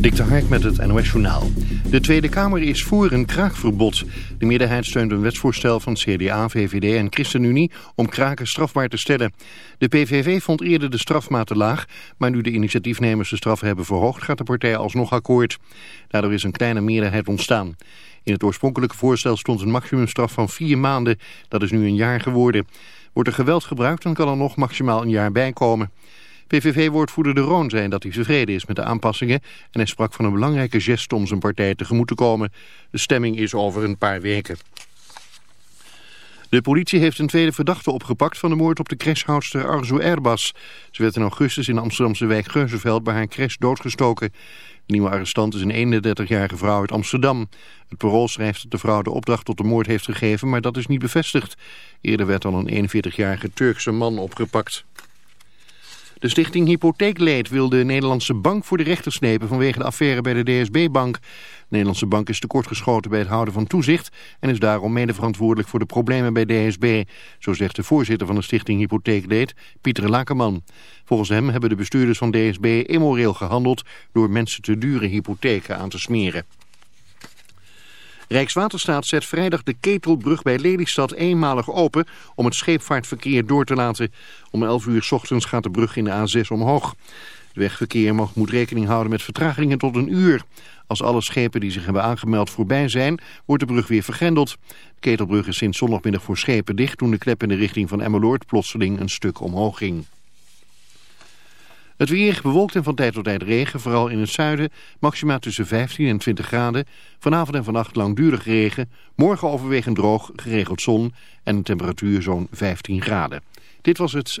Dik de Hark met het NOS journaal. De Tweede Kamer is voor een kraakverbod. De meerderheid steunt een wetsvoorstel van CDA, VVD en ChristenUnie om kraken strafbaar te stellen. De PVV vond eerder de strafmaat te laag, maar nu de initiatiefnemers de straf hebben verhoogd gaat de partij alsnog akkoord. Daardoor is een kleine meerderheid ontstaan. In het oorspronkelijke voorstel stond een maximumstraf van vier maanden. Dat is nu een jaar geworden. Wordt er geweld gebruikt, dan kan er nog maximaal een jaar bij komen. PVV-woordvoerder De Roon zei dat hij tevreden is met de aanpassingen en hij sprak van een belangrijke geste om zijn partij tegemoet te komen. De stemming is over een paar weken. De politie heeft een tweede verdachte opgepakt van de moord op de crashhoudster Arzu Erbas. Ze werd in augustus in Amsterdamse wijk Geuzenveld bij haar crash doodgestoken. De nieuwe arrestant is een 31-jarige vrouw uit Amsterdam. Het parool schrijft dat de vrouw de opdracht tot de moord heeft gegeven, maar dat is niet bevestigd. Eerder werd al een 41-jarige Turkse man opgepakt. De stichting Hypotheekleed wil de Nederlandse bank voor de rechter slepen vanwege de affaire bij de DSB-bank. De Nederlandse bank is tekortgeschoten bij het houden van toezicht en is daarom mede verantwoordelijk voor de problemen bij DSB. Zo zegt de voorzitter van de stichting Hypotheekleed, Pieter Lakenman. Volgens hem hebben de bestuurders van DSB immoreel gehandeld door mensen te dure hypotheken aan te smeren. Rijkswaterstaat zet vrijdag de Ketelbrug bij Lelystad eenmalig open om het scheepvaartverkeer door te laten. Om 11 uur ochtends gaat de brug in de A6 omhoog. Het wegverkeer mag, moet rekening houden met vertragingen tot een uur. Als alle schepen die zich hebben aangemeld voorbij zijn, wordt de brug weer vergrendeld. De Ketelbrug is sinds zondagmiddag voor schepen dicht toen de klep in de richting van Emmeloord plotseling een stuk omhoog ging. Het weer bewolkt en van tijd tot tijd regen, vooral in het zuiden. Maxima tussen 15 en 20 graden. Vanavond en vannacht langdurig regen. Morgen overwegend droog, geregeld zon en een temperatuur zo'n 15 graden. Dit was het...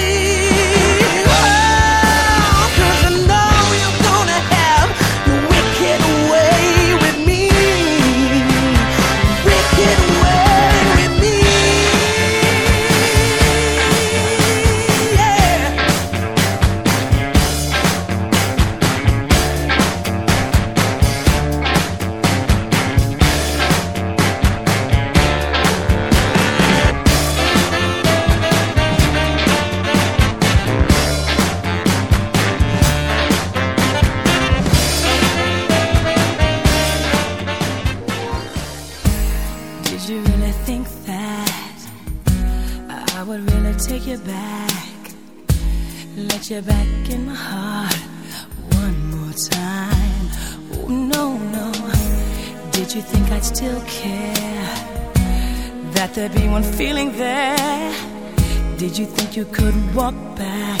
you could walk back.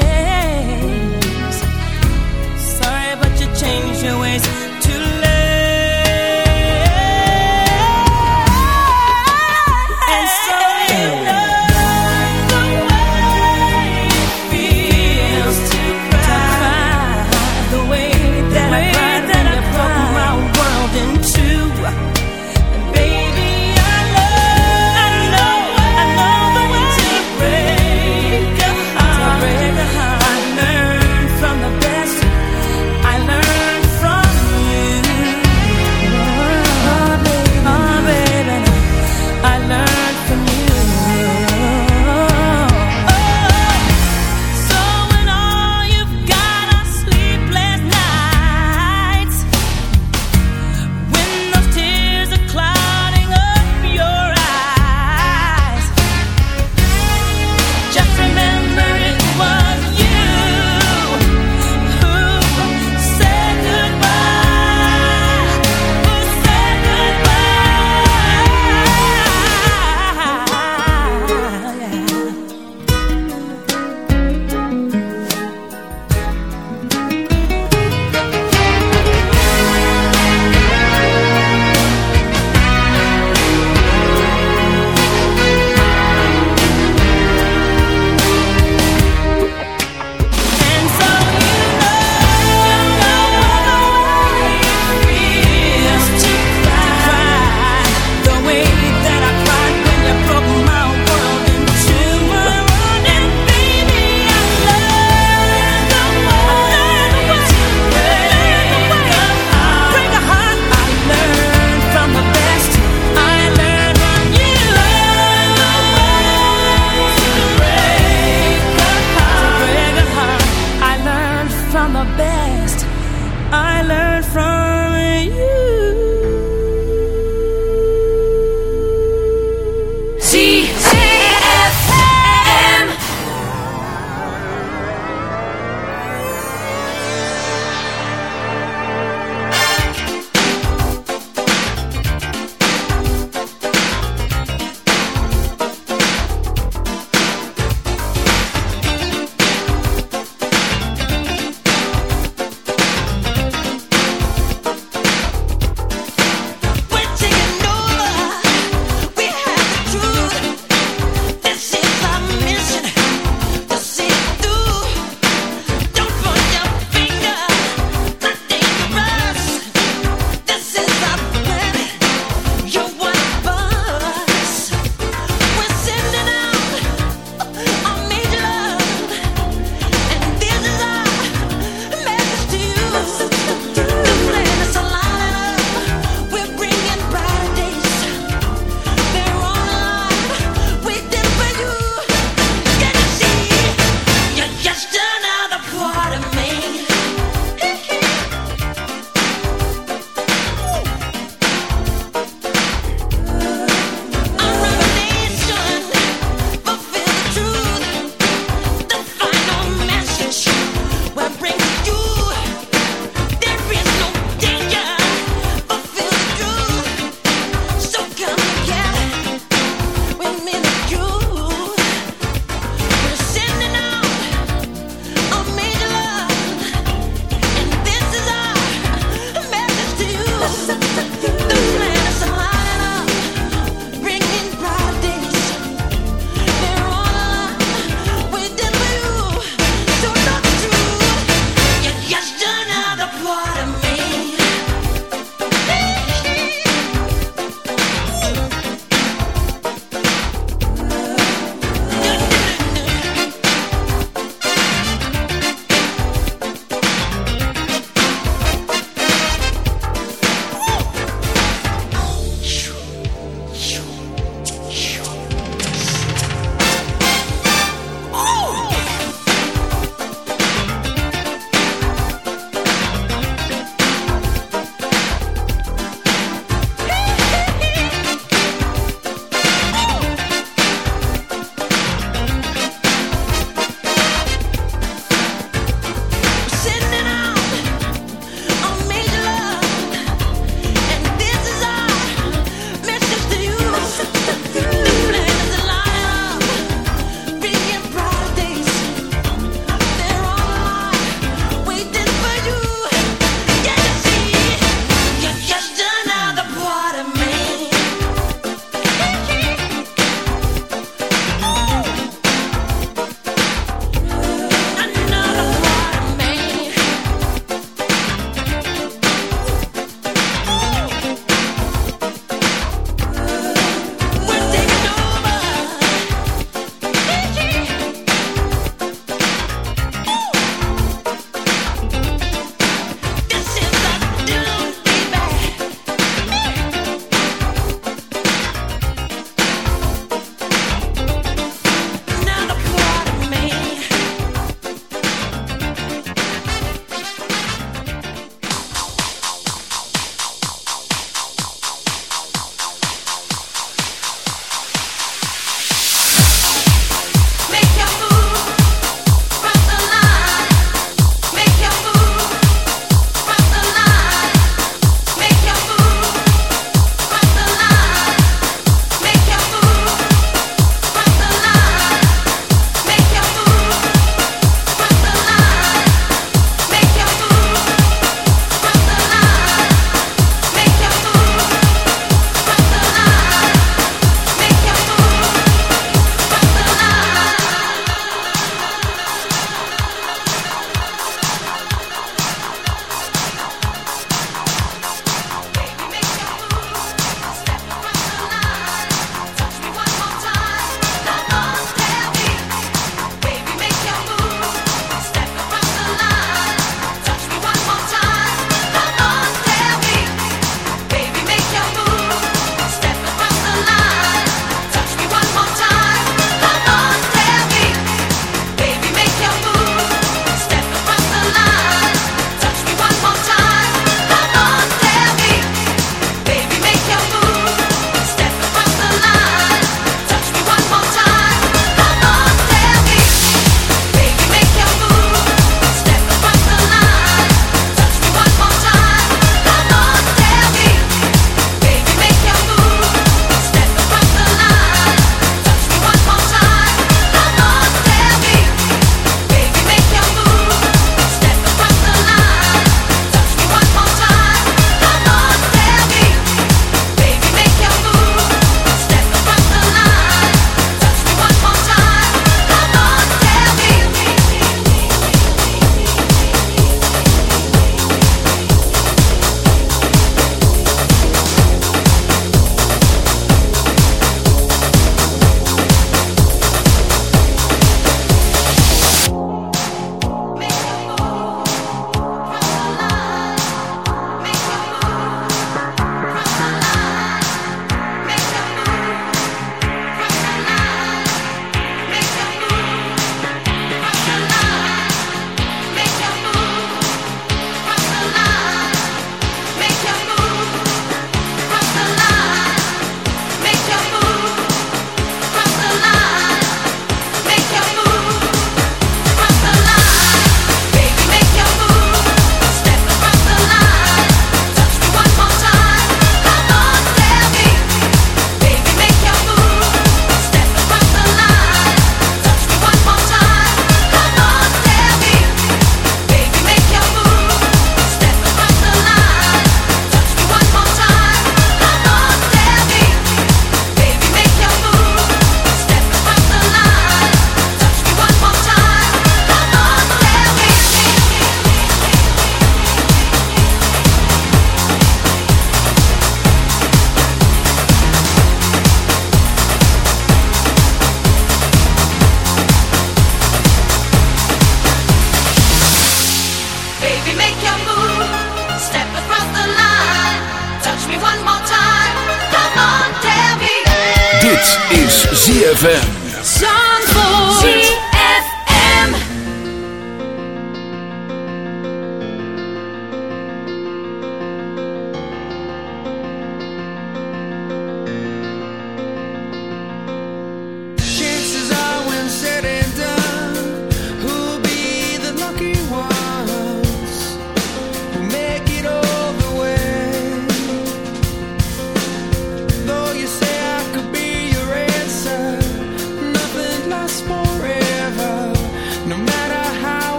your ways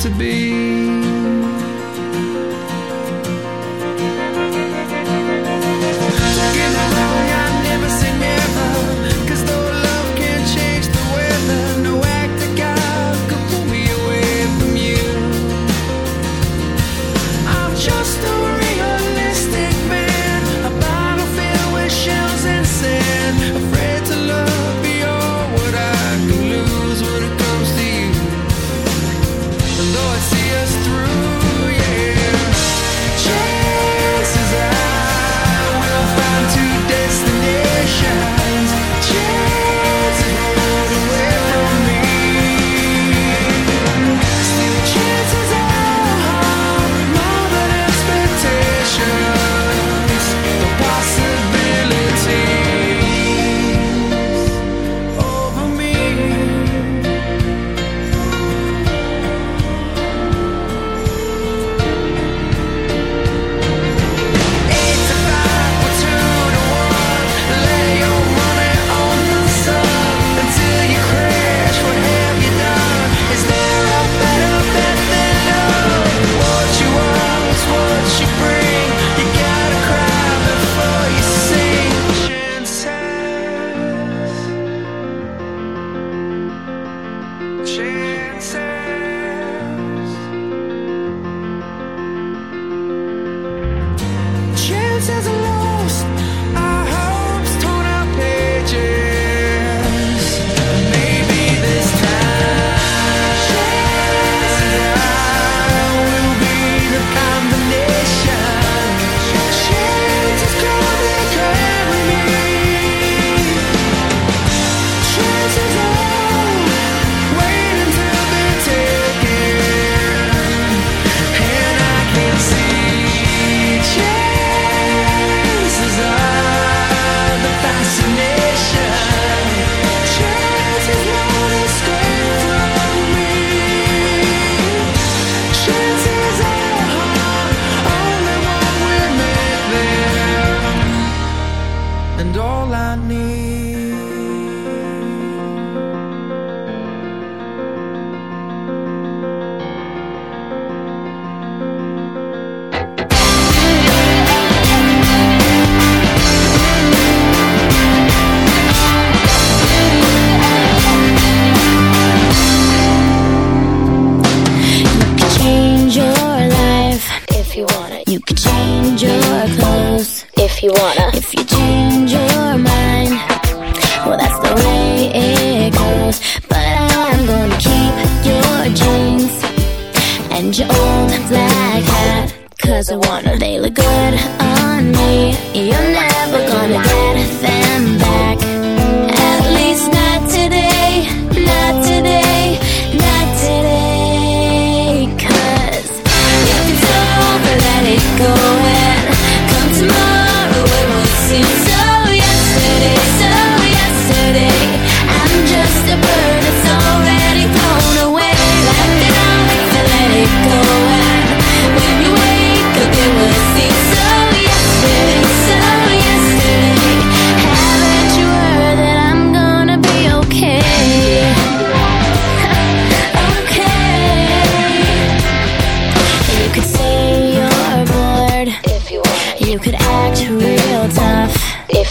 to be.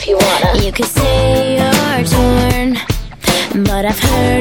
you wanna. You can say you're torn, but I've heard.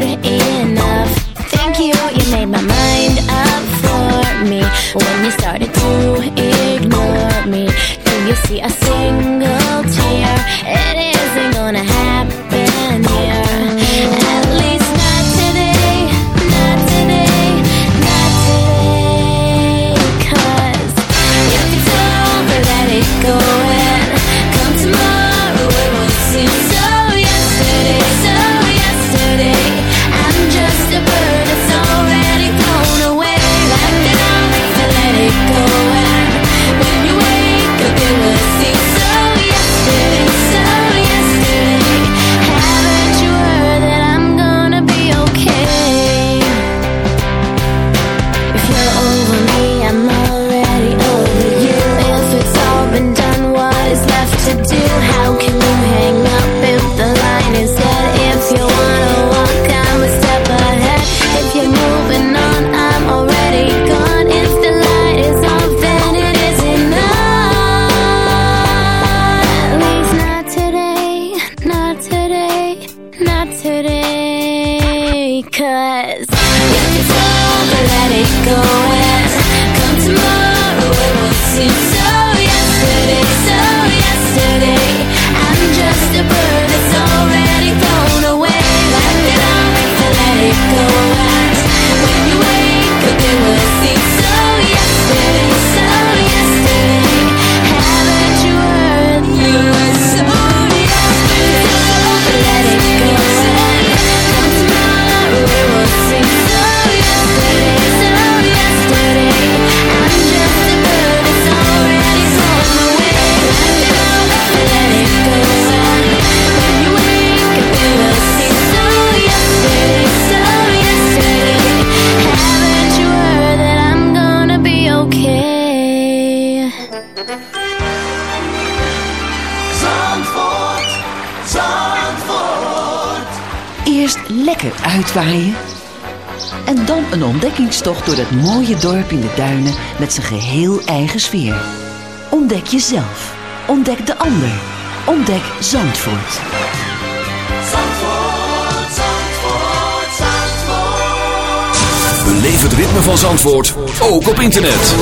En dan een ontdekkingstocht door dat mooie dorp in de duinen met zijn geheel eigen sfeer. Ontdek jezelf. Ontdek de ander. Ontdek Zandvoort. Zandvoort, Zandvoort, Zandvoort. Beleef het ritme van Zandvoort, ook op internet.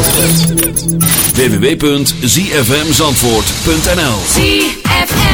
www.zfmzandvoort.nl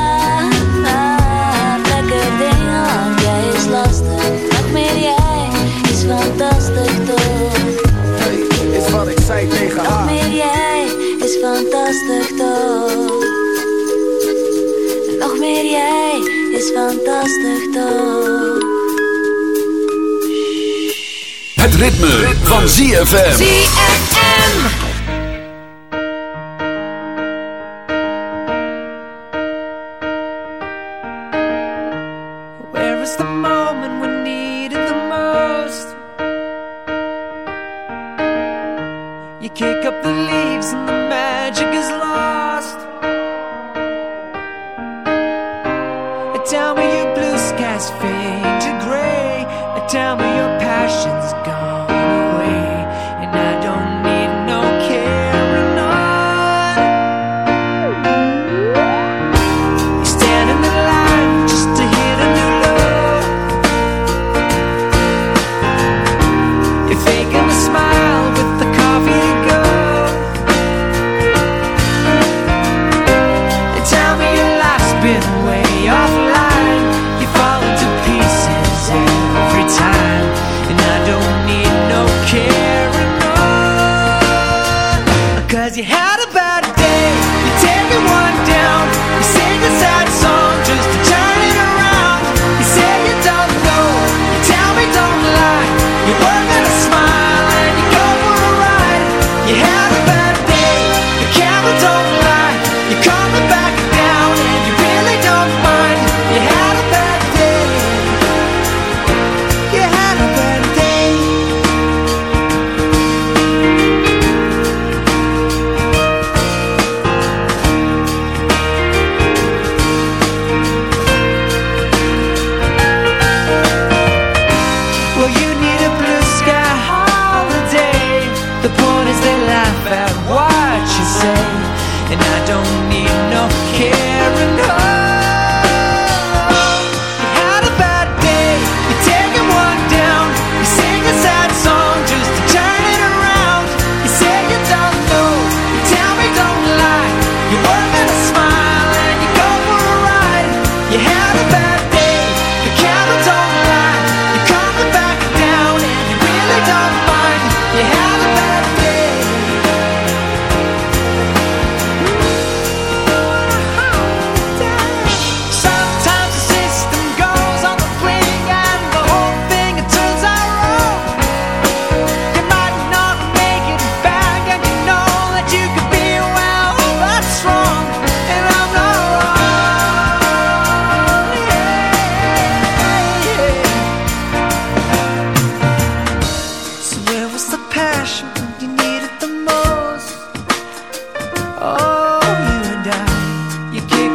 fantastisch toch? Nog meer jij is fantastisch toch? Het ritme, van ZFM. ZFM.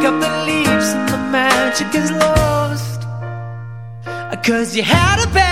up the leaves and the magic is lost. Cause you had a bad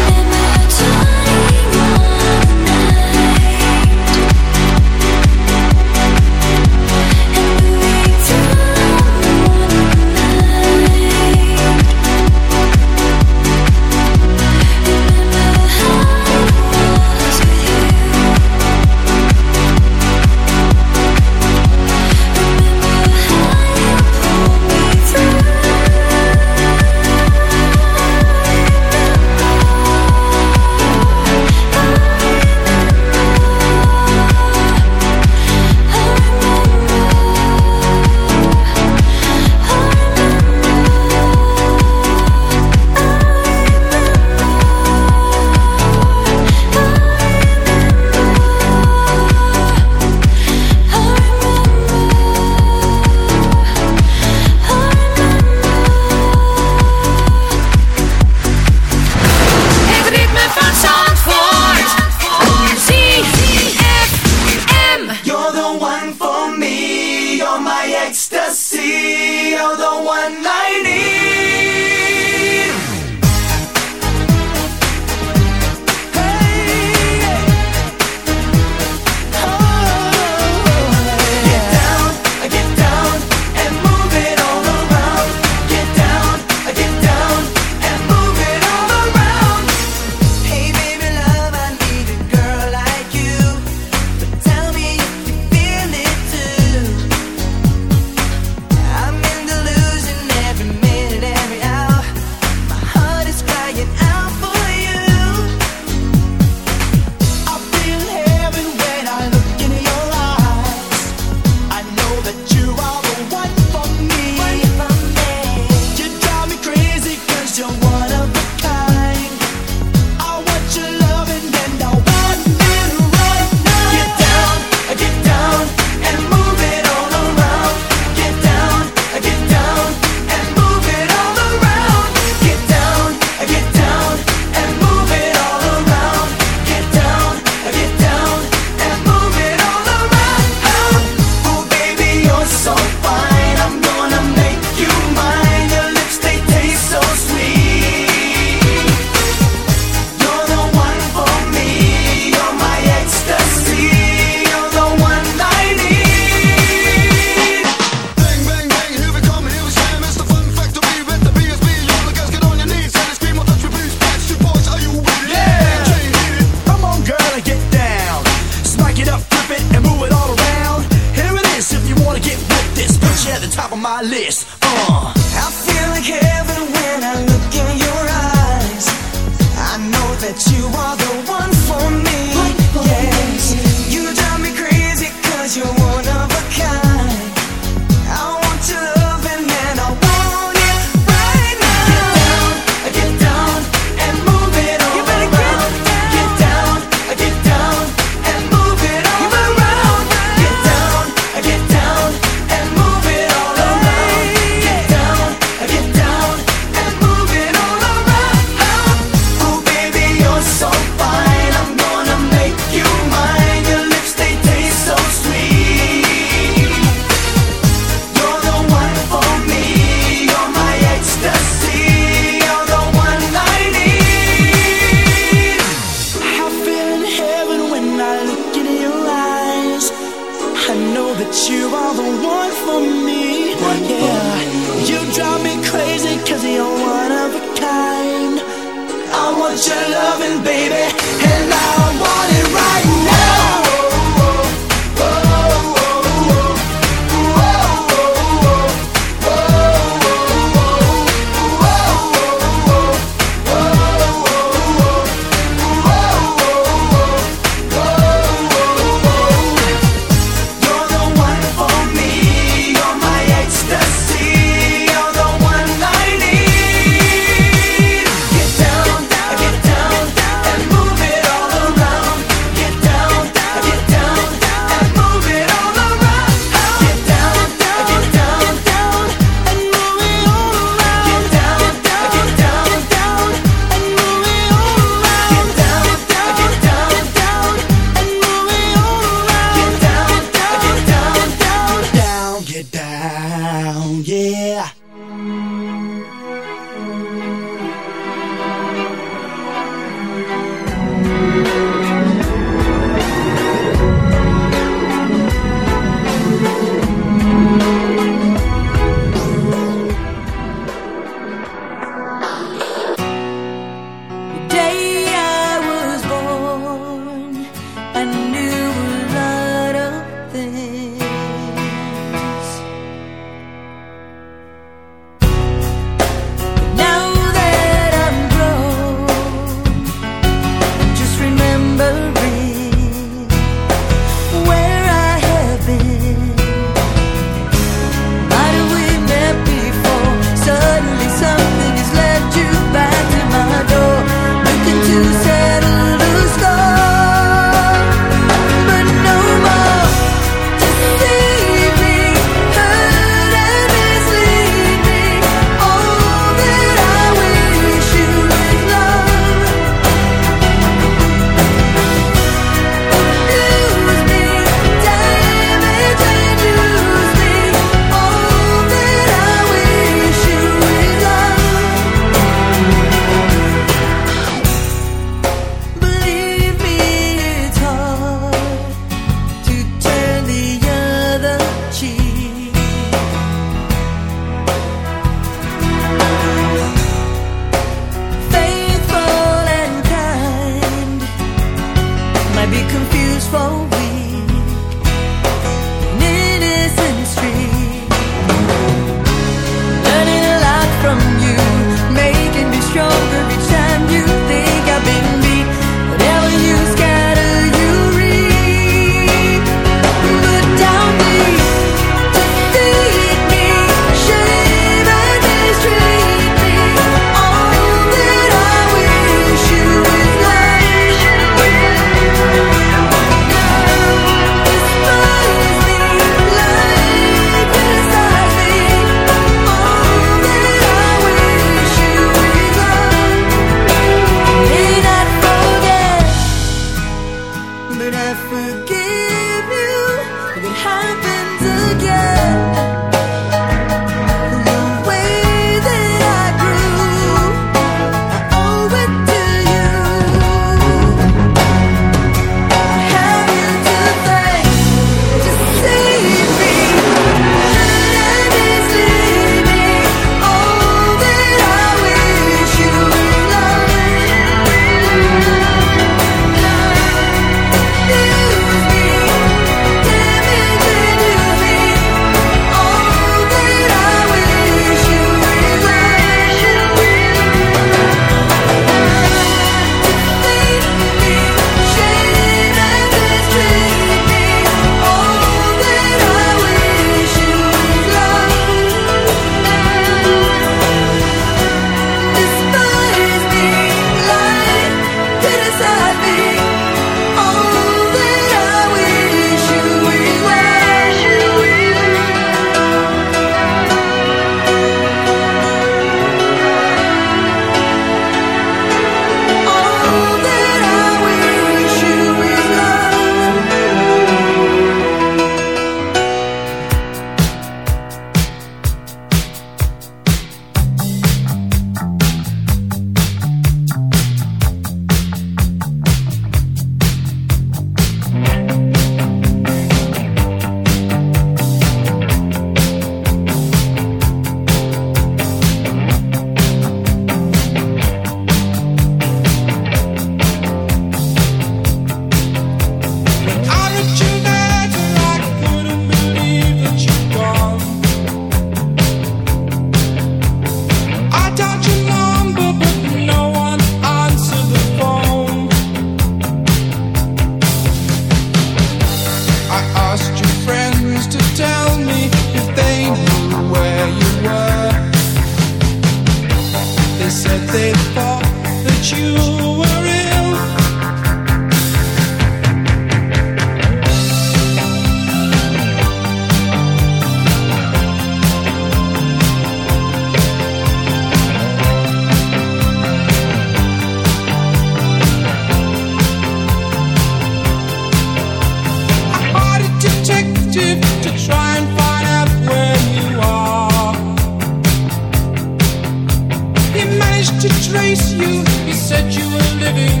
living